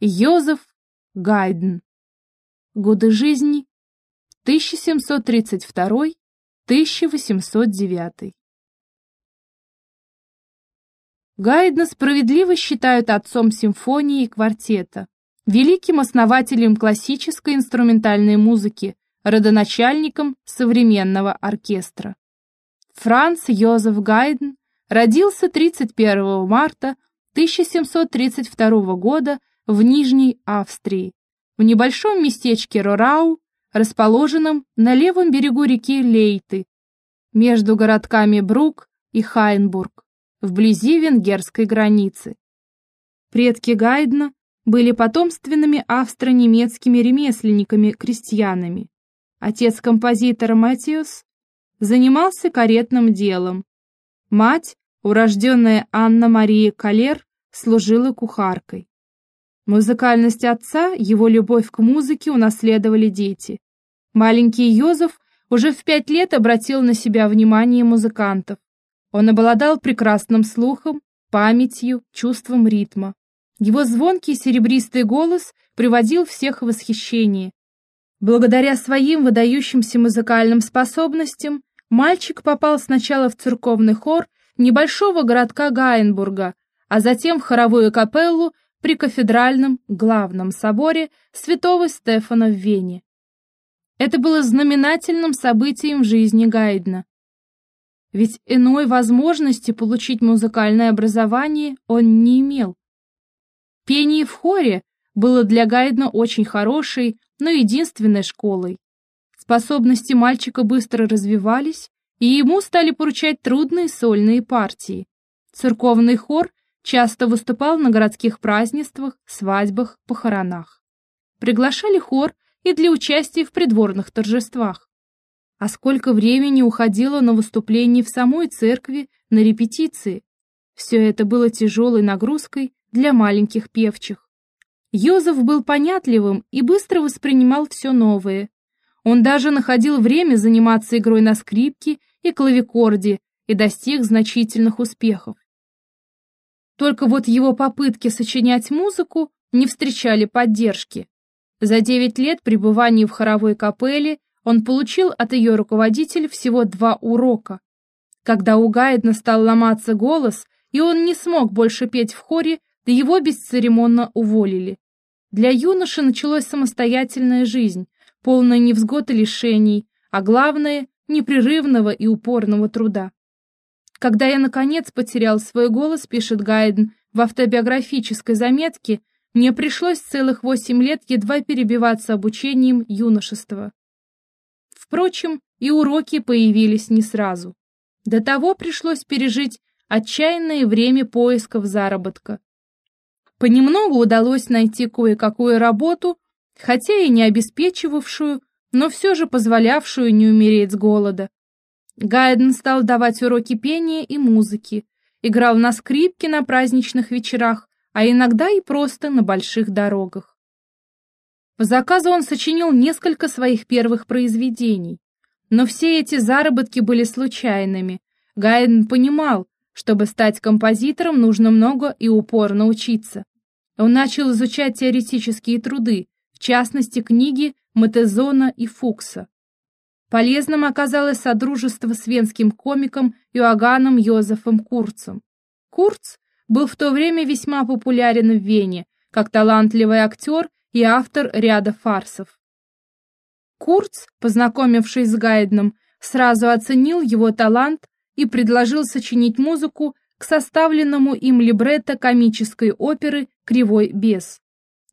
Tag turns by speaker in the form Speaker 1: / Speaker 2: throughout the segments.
Speaker 1: Йозеф Гайден. Годы жизни 1732-1809. Гайдна справедливо считают отцом симфонии и квартета, великим основателем классической инструментальной музыки, родоначальником современного оркестра. Франц Йозеф Гайден родился 31 марта 1732 года в Нижней Австрии, в небольшом местечке Рорау, расположенном на левом берегу реки Лейты, между городками Брук и Хайнбург, вблизи венгерской границы. Предки Гайдна были потомственными австро-немецкими ремесленниками-крестьянами. Отец композитора Матиус занимался каретным делом. Мать, урожденная Анна-Мария Калер, служила кухаркой. Музыкальность отца, его любовь к музыке унаследовали дети. Маленький Йозеф уже в пять лет обратил на себя внимание музыкантов. Он обладал прекрасным слухом, памятью, чувством ритма. Его звонкий серебристый голос приводил всех в восхищение. Благодаря своим выдающимся музыкальным способностям мальчик попал сначала в церковный хор небольшого городка Гайенбурга, а затем в хоровую капеллу при кафедральном главном соборе святого Стефана в Вене. Это было знаменательным событием в жизни Гайдна. Ведь иной возможности получить музыкальное образование он не имел. Пение в хоре было для Гайдна очень хорошей, но единственной школой. Способности мальчика быстро развивались, и ему стали поручать трудные сольные партии. Церковный хор Часто выступал на городских празднествах, свадьбах, похоронах. Приглашали хор и для участия в придворных торжествах. А сколько времени уходило на выступления в самой церкви, на репетиции. Все это было тяжелой нагрузкой для маленьких певчих. Йозеф был понятливым и быстро воспринимал все новое. Он даже находил время заниматься игрой на скрипке и клавикорде и достиг значительных успехов. Только вот его попытки сочинять музыку не встречали поддержки. За девять лет пребывания в хоровой капелле он получил от ее руководителя всего два урока. Когда у Гайдна стал ломаться голос, и он не смог больше петь в хоре, его бесцеремонно уволили. Для юноши началась самостоятельная жизнь, полная невзгод и лишений, а главное — непрерывного и упорного труда. Когда я, наконец, потерял свой голос, пишет Гайден в автобиографической заметке, мне пришлось целых восемь лет едва перебиваться обучением юношества. Впрочем, и уроки появились не сразу. До того пришлось пережить отчаянное время поисков заработка. Понемногу удалось найти кое-какую работу, хотя и не обеспечивавшую, но все же позволявшую не умереть с голода. Гайден стал давать уроки пения и музыки, играл на скрипке на праздничных вечерах, а иногда и просто на больших дорогах. По заказу он сочинил несколько своих первых произведений, но все эти заработки были случайными. Гайден понимал, чтобы стать композитором, нужно много и упорно учиться. Он начал изучать теоретические труды, в частности книги Матезона и Фукса. Полезным оказалось содружество с венским комиком Иоганном Йозефом Курцем. Курц был в то время весьма популярен в Вене, как талантливый актер и автор ряда фарсов. Курц, познакомившись с Гайдном, сразу оценил его талант и предложил сочинить музыку к составленному им либретто комической оперы «Кривой бес».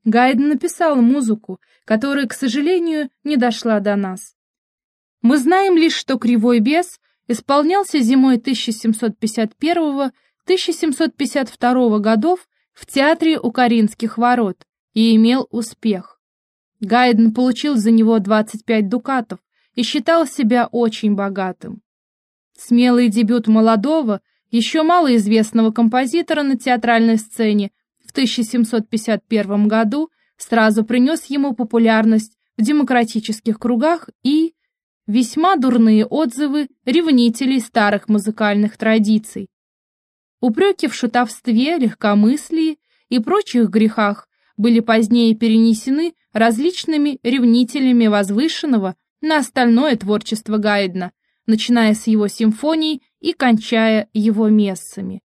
Speaker 1: Гайден написал музыку, которая, к сожалению, не дошла до нас. Мы знаем лишь, что «Кривой бес» исполнялся зимой 1751-1752 годов в театре у Каринских ворот и имел успех. Гайден получил за него 25 дукатов и считал себя очень богатым. Смелый дебют молодого, еще малоизвестного композитора на театральной сцене в 1751 году сразу принес ему популярность в демократических кругах и, весьма дурные отзывы ревнителей старых музыкальных традиций. Упреки в шутовстве, легкомыслии и прочих грехах были позднее перенесены различными ревнителями возвышенного на остальное творчество Гайдна, начиная с его симфоний и кончая его мессами.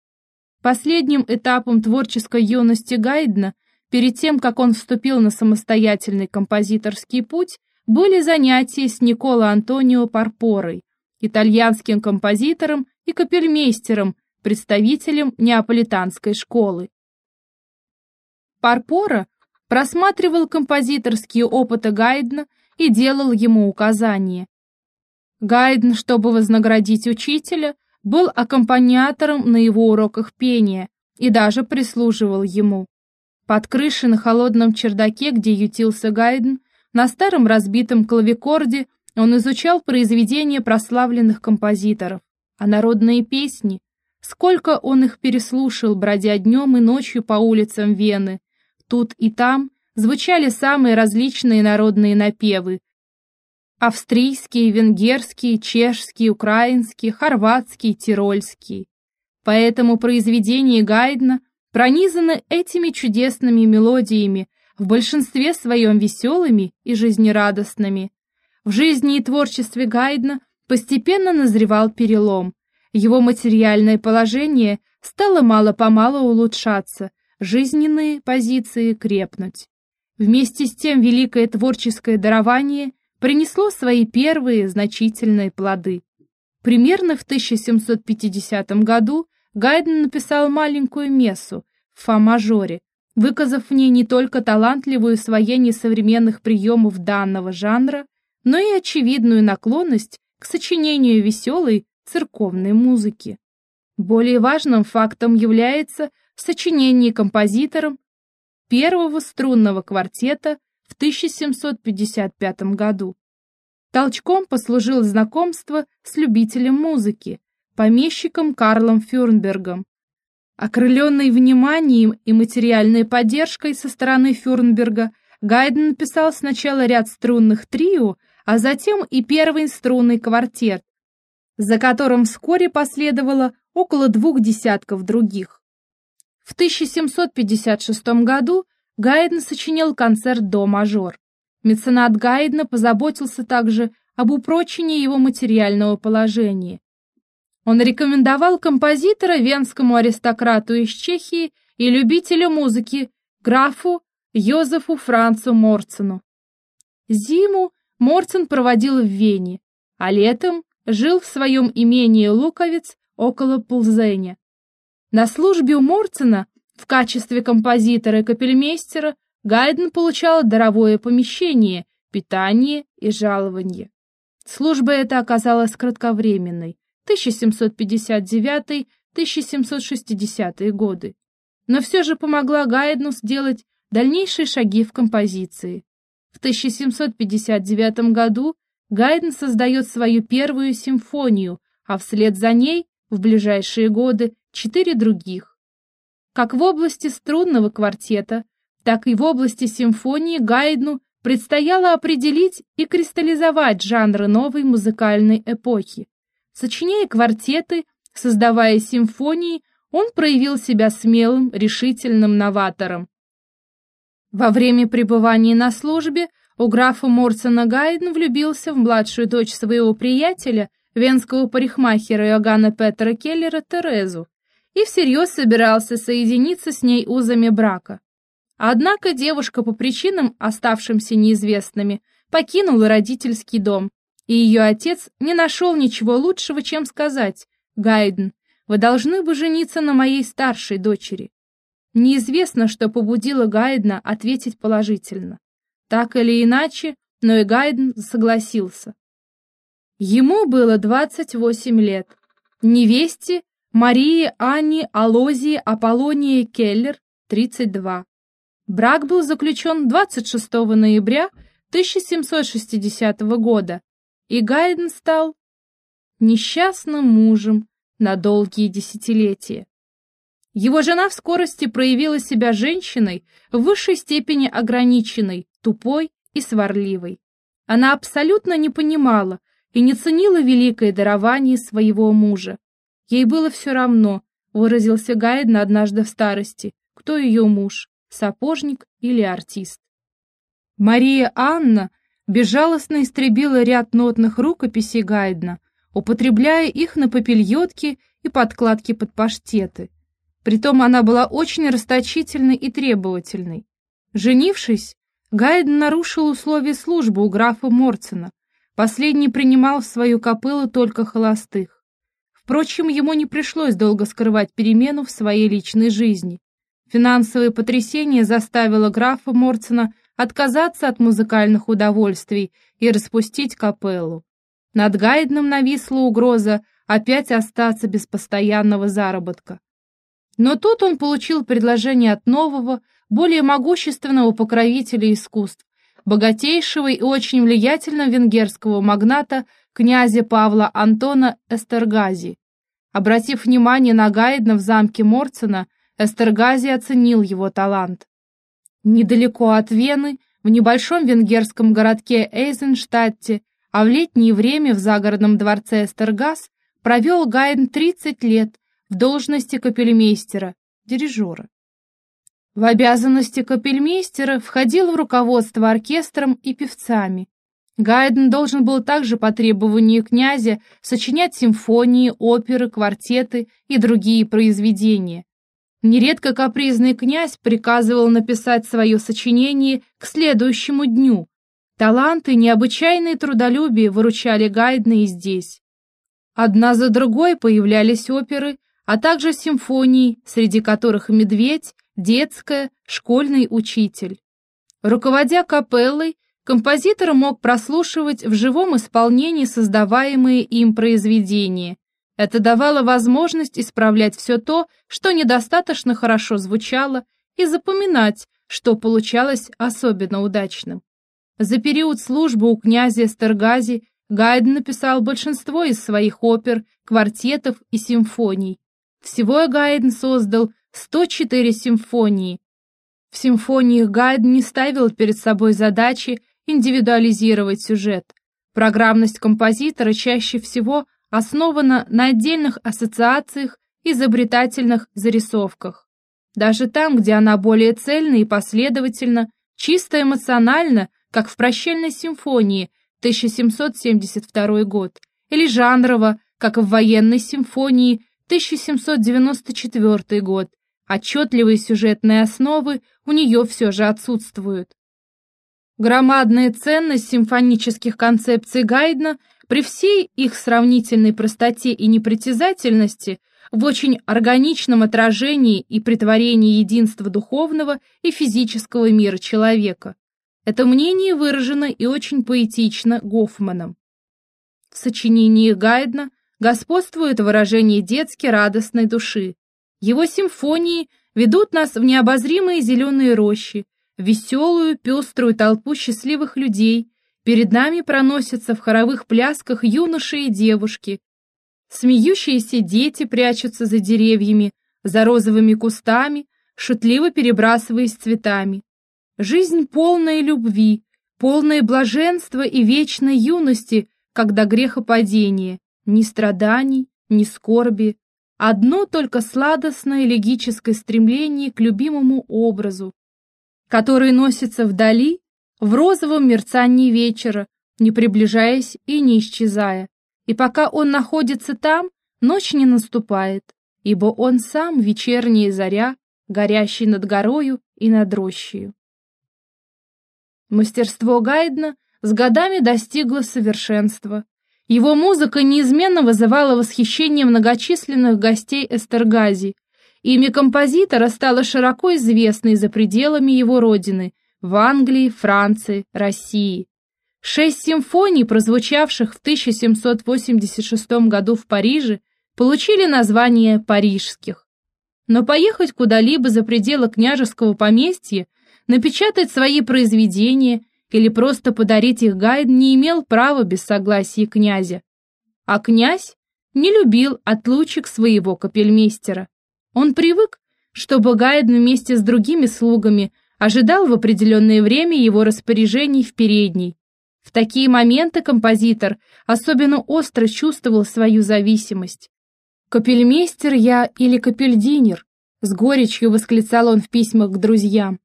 Speaker 1: Последним этапом творческой юности Гайдна, перед тем, как он вступил на самостоятельный композиторский путь, были занятия с Николо Антонио Парпорой, итальянским композитором и капельмейстером, представителем неаполитанской школы. Парпора просматривал композиторские опыты Гайдна и делал ему указания. Гайден, чтобы вознаградить учителя, был аккомпаниатором на его уроках пения и даже прислуживал ему. Под крышей на холодном чердаке, где ютился Гайден, на старом разбитом клавикорде он изучал произведения прославленных композиторов, а народные песни, сколько он их переслушал, бродя днем и ночью по улицам Вены, тут и там звучали самые различные народные напевы, австрийские, венгерские, чешские, украинские, хорватские, тирольские. Поэтому произведения Гайдна пронизаны этими чудесными мелодиями, в большинстве своем веселыми и жизнерадостными. В жизни и творчестве Гайдна постепенно назревал перелом. Его материальное положение стало мало-помалу улучшаться, жизненные позиции крепнуть. Вместе с тем великое творческое дарование принесло свои первые значительные плоды. Примерно в 1750 году Гайден написал маленькую мессу в фа-мажоре, выказав в ней не только талантливую усвоение современных приемов данного жанра, но и очевидную наклонность к сочинению веселой церковной музыки. Более важным фактом является сочинение композитором первого струнного квартета в 1755 году. Толчком послужил знакомство с любителем музыки, помещиком Карлом Фюрнбергом. Окрыленный вниманием и материальной поддержкой со стороны Фюрнберга, Гайден написал сначала ряд струнных трио, а затем и первый струнный квартет, за которым вскоре последовало около двух десятков других. В 1756 году Гайден сочинил концерт «До-мажор». Меценат Гайдена позаботился также об упрочении его материального положения. Он рекомендовал композитора венскому аристократу из Чехии и любителю музыки графу Йозефу Францу Морцену. Зиму Морцен проводил в Вене, а летом жил в своем имении Луковец около Пулзеня. На службе у Морцена в качестве композитора и капельмейстера Гайден получал даровое помещение, питание и жалование. Служба эта оказалась кратковременной, 1759-1760 годы, но все же помогла Гайдну сделать дальнейшие шаги в композиции. В 1759 году Гайден создает свою первую симфонию, а вслед за ней, в ближайшие годы, четыре других. Как в области струнного квартета, так и в области симфонии Гайдну предстояло определить и кристаллизовать жанры новой музыкальной эпохи. Сочиняя квартеты, создавая симфонии, он проявил себя смелым, решительным новатором. Во время пребывания на службе у графа Морсона Гайден влюбился в младшую дочь своего приятеля, венского парикмахера Иоганна Петера Келлера, Терезу и всерьез собирался соединиться с ней узами брака. Однако девушка по причинам, оставшимся неизвестными, покинула родительский дом, и ее отец не нашел ничего лучшего, чем сказать «Гайден, вы должны бы жениться на моей старшей дочери». Неизвестно, что побудило Гайдена ответить положительно. Так или иначе, но и Гайден согласился. Ему было 28 лет. Невесте Марии Анни Алозии Аполлонии Келлер, 32. Брак был заключен 26 ноября 1760 года, и Гайден стал несчастным мужем на долгие десятилетия. Его жена в скорости проявила себя женщиной в высшей степени ограниченной, тупой и сварливой. Она абсолютно не понимала и не ценила великое дарование своего мужа. Ей было все равно, выразился Гайден однажды в старости, кто ее муж, сапожник или артист. Мария Анна безжалостно истребила ряд нотных рукописей Гайдна, употребляя их на попельотки и подкладки под паштеты. Притом она была очень расточительной и требовательной. Женившись, Гайден нарушил условия службы у графа Морцена. Последний принимал в свою копылу только холостых. Впрочем, ему не пришлось долго скрывать перемену в своей личной жизни. Финансовое потрясение заставило графа Морцена отказаться от музыкальных удовольствий и распустить капеллу. Над Гайденом нависла угроза опять остаться без постоянного заработка. Но тут он получил предложение от нового, более могущественного покровителя искусств, богатейшего и очень влиятельного венгерского магната князя Павла Антона Эстергази. Обратив внимание на Гайдна в замке Морцена, Эстергази оценил его талант. Недалеко от Вены, в небольшом венгерском городке Эйзенштадте, а в летнее время в загородном дворце Эстергаз провел Гайден 30 лет, в должности капельмейстера, дирижера. В обязанности капельмейстера входил в руководство оркестром и певцами. Гайден должен был также по требованию князя сочинять симфонии, оперы, квартеты и другие произведения. Нередко капризный князь приказывал написать свое сочинение к следующему дню. Таланты, необычайное трудолюбие выручали Гайдна и здесь. Одна за другой появлялись оперы, а также симфонии, среди которых «Медведь», «Детская», «Школьный учитель». Руководя капеллой, композитор мог прослушивать в живом исполнении создаваемые им произведения. Это давало возможность исправлять все то, что недостаточно хорошо звучало, и запоминать, что получалось особенно удачным. За период службы у князя Эстергази Гайден написал большинство из своих опер, квартетов и симфоний. Всего Гайден создал 104 симфонии. В симфониях Гайден не ставил перед собой задачи индивидуализировать сюжет. Программность композитора чаще всего основана на отдельных ассоциациях изобретательных зарисовках. Даже там, где она более цельна и последовательна, чисто эмоционально, как в «Прощальной симфонии» 1772 год, или жанрово, как в «Военной симфонии» 1794 год. Отчетливые сюжетные основы у нее все же отсутствуют. Громадная ценность симфонических концепций Гайдна при всей их сравнительной простоте и непритязательности в очень органичном отражении и притворении единства духовного и физического мира человека. Это мнение выражено и очень поэтично Гофманом. В сочинении Гайдна господствует выражение детски радостной души. Его симфонии ведут нас в необозримые зеленые рощи, в веселую, пеструю толпу счастливых людей, перед нами проносятся в хоровых плясках юноши и девушки. Смеющиеся дети прячутся за деревьями, за розовыми кустами, шутливо перебрасываясь цветами. Жизнь полная любви, полное блаженства и вечной юности, когда грехопадение ни страданий, ни скорби, одно только сладостное легическое стремление к любимому образу, который носится вдали, в розовом мерцании вечера, не приближаясь и не исчезая. И пока он находится там, ночь не наступает, ибо он сам вечерняя заря, горящий над горою и над рощею. Мастерство Гайдна с годами достигло совершенства, его музыка неизменно вызывала восхищение многочисленных гостей Эстергази. Имя композитора стало широко известно за пределами его родины – в Англии, Франции, России. Шесть симфоний, прозвучавших в 1786 году в Париже, получили название «парижских». Но поехать куда-либо за пределы княжеского поместья, напечатать свои произведения или просто подарить их Гайд не имел права без согласия князя. А князь не любил отлучек своего капельмейстера. Он привык, чтобы Гайден вместе с другими слугами ожидал в определенное время его распоряжений в передней. В такие моменты композитор особенно остро чувствовал свою зависимость. «Капельмейстер я или капельдинер?» С горечью восклицал он в письмах к друзьям.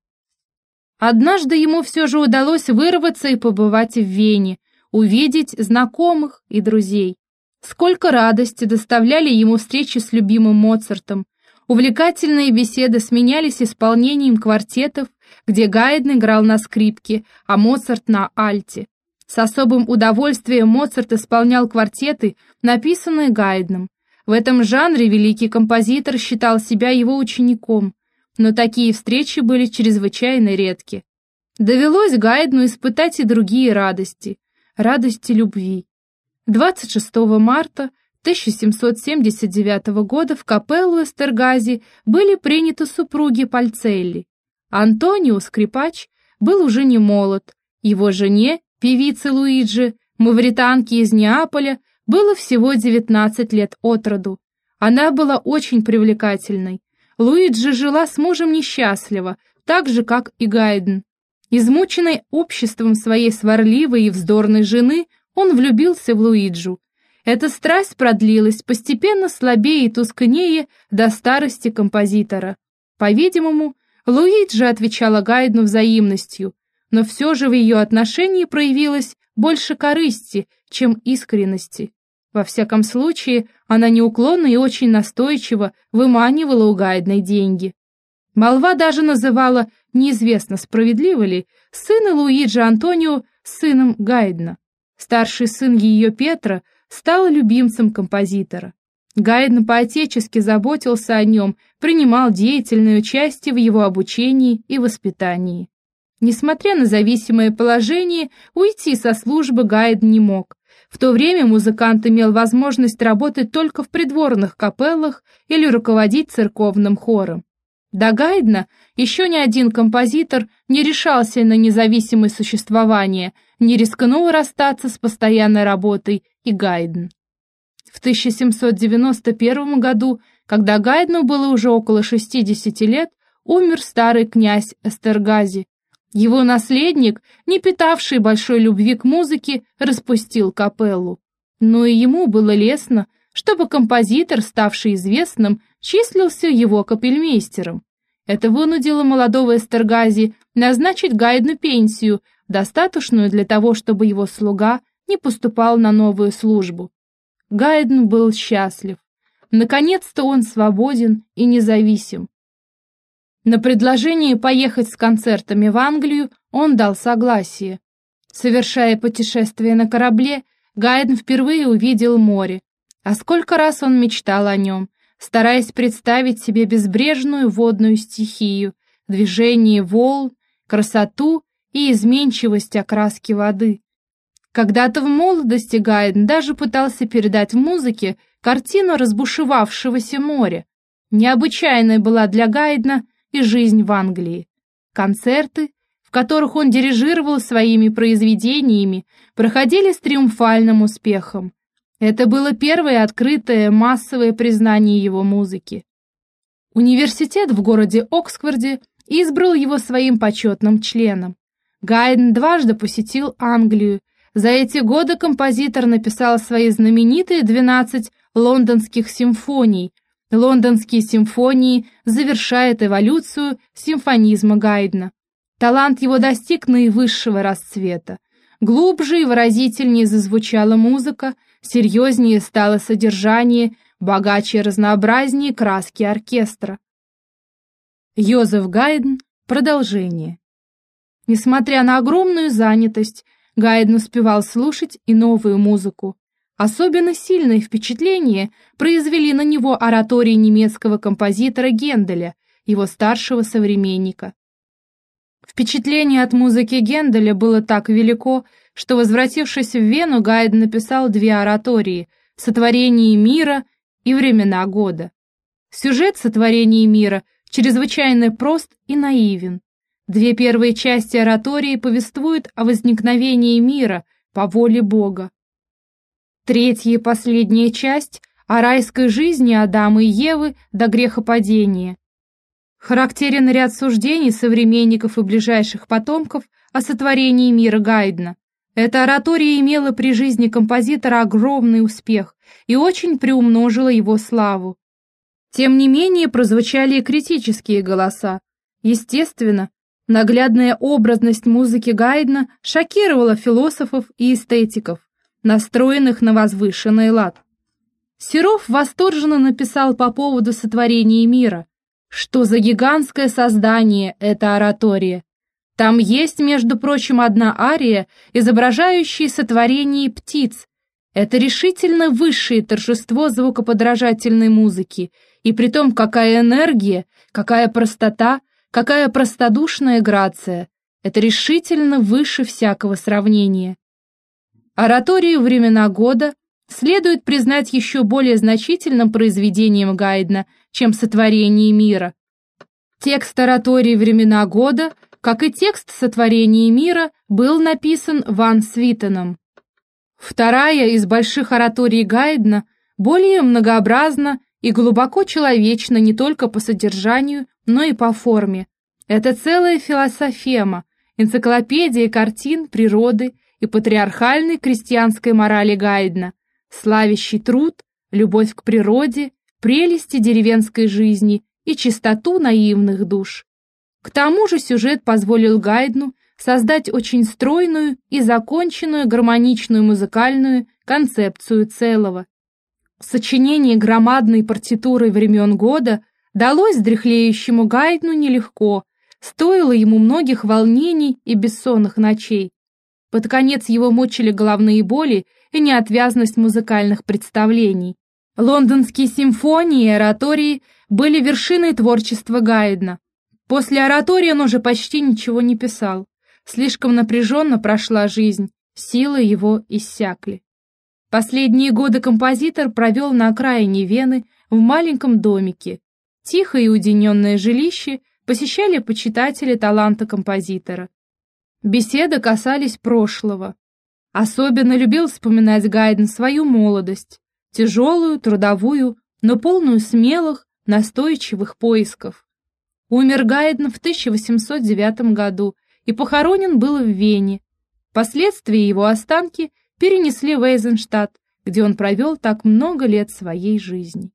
Speaker 1: Однажды ему все же удалось вырваться и побывать в Вене, увидеть знакомых и друзей. Сколько радости доставляли ему встречи с любимым Моцартом. Увлекательные беседы сменялись исполнением квартетов, где Гайден играл на скрипке, а Моцарт на альте. С особым удовольствием Моцарт исполнял квартеты, написанные Гайденом. В этом жанре великий композитор считал себя его учеником, но такие встречи были чрезвычайно редки. Довелось Гайдну испытать и другие радости, радости любви. 26 марта 1779 года в капеллу Эстергази были приняты супруги Пальцелли. Антонио, скрипач, был уже не молод, его жене, певице Луиджи, мавританке из Неаполя, было всего 19 лет от роду. Она была очень привлекательной. Луиджи жила с мужем несчастливо, так же, как и Гайден. Измученный обществом своей сварливой и вздорной жены, он влюбился в Луиджу. Эта страсть продлилась, постепенно слабее и тускнее до старости композитора. По-видимому, Луиджи отвечала Гайдну взаимностью, но все же в ее отношении проявилось больше корысти, чем искренности. Во всяком случае, она неуклонно и очень настойчиво выманивала у Гайдной деньги. Молва даже называла, неизвестно справедливо ли, сына Луиджи Антонио сыном Гайдна. Старший сын ее Петра стал любимцем композитора. Гайден поотечески заботился о нем, принимал деятельное участие в его обучении и воспитании. Несмотря на зависимое положение, уйти со службы Гайден не мог. В то время музыкант имел возможность работать только в придворных капеллах или руководить церковным хором. До Гайдна еще ни один композитор не решался на независимое существование, не рискнул расстаться с постоянной работой и Гайден. В 1791 году, когда Гайдну было уже около 60 лет, умер старый князь Эстергази. Его наследник, не питавший большой любви к музыке, распустил капеллу. Но и ему было лестно, чтобы композитор, ставший известным, числился его капельмейстером. Это вынудило молодого Эстергази назначить Гайдну пенсию, достаточную для того, чтобы его слуга не поступал на новую службу. Гайден был счастлив. Наконец-то он свободен и независим. На предложение поехать с концертами в Англию он дал согласие. Совершая путешествие на корабле, Гайден впервые увидел море. А сколько раз он мечтал о нем, стараясь представить себе безбрежную водную стихию, движение волн, красоту и изменчивость окраски воды. Когда-то в молодости Гайден даже пытался передать в музыке картину разбушевавшегося моря. Необычайной была для Гайдена и жизнь в Англии. Концерты, в которых он дирижировал своими произведениями, проходили с триумфальным успехом. Это было первое открытое массовое признание его музыки. Университет в городе Оксфорде избрал его своим почетным членом. Гайден дважды посетил Англию. За эти годы композитор написал свои знаменитые 12 лондонских симфоний. Лондонские симфонии завершают эволюцию симфонизма Гайдена. Талант его достиг наивысшего расцвета. Глубже и выразительнее зазвучала музыка, серьезнее стало содержание, богаче и разнообразнее краски оркестра. Йозеф Гайден. Продолжение. Несмотря на огромную занятость, Гайден успевал слушать и новую музыку. Особенно сильное впечатление произвели на него оратории немецкого композитора Генделя, его старшего современника. Впечатление от музыки Генделя было так велико, что, возвратившись в Вену, Гайден написал две оратории «Сотворение мира» и «Времена года». Сюжет сотворения мира чрезвычайно прост и наивен. Две первые части оратории повествуют о возникновении мира по воле Бога. Третья и последняя часть о райской жизни Адама и Евы до грехопадения. Характерен ряд суждений современников и ближайших потомков о сотворении мира Гайдна. Эта оратория имела при жизни композитора огромный успех и очень приумножила его славу. Тем не менее прозвучали и критические голоса. Естественно, наглядная образность музыки Гайдна шокировала философов и эстетиков, настроенных на возвышенный лад. Серов восторженно написал по поводу сотворения мира, что за гигантское создание это оратория. Там есть, между прочим, одна ария, изображающая сотворение птиц. Это решительно высшее торжество звукоподражательной музыки, и при том какая энергия, какая простота, какая простодушная грация. Это решительно выше всякого сравнения. Ораторию «Времена года» следует признать еще более значительным произведением Гайдна, чем «Сотворение мира». Текст оратории «Времена года», как и текст «Сотворение мира», был написан Ван Свитеном. Вторая из больших ораторий Гайдна более многообразна и глубоко человечна не только по содержанию, но и по форме. Это целая философема, энциклопедия картин, природы и патриархальной крестьянской морали Гайдна, славящий труд, любовь к природе, прелести деревенской жизни и чистоту наивных душ. К тому же сюжет позволил Гайдну создать очень стройную и законченную гармоничную музыкальную концепцию целого. Сочинение громадной партитуры времен года далось дряхлеющему Гайдну нелегко, стоило ему многих волнений и бессонных ночей. Под конец его мучили головные боли и неотвязность музыкальных представлений. Лондонские симфонии и оратории были вершиной творчества Гайдна. После оратории он уже почти ничего не писал. Слишком напряженно прошла жизнь, силы его иссякли. Последние годы композитор провел на окраине Вены в маленьком домике. Тихое и уединенное жилище посещали почитатели таланта композитора. Беседы касались прошлого. Особенно любил вспоминать Гайден свою молодость, тяжелую, трудовую, но полную смелых, настойчивых поисков. Умер Гайден в 1809 году и похоронен был в Вене. Впоследствии его останки перенесли в Эйзенштадт, где он провел так много лет своей жизни.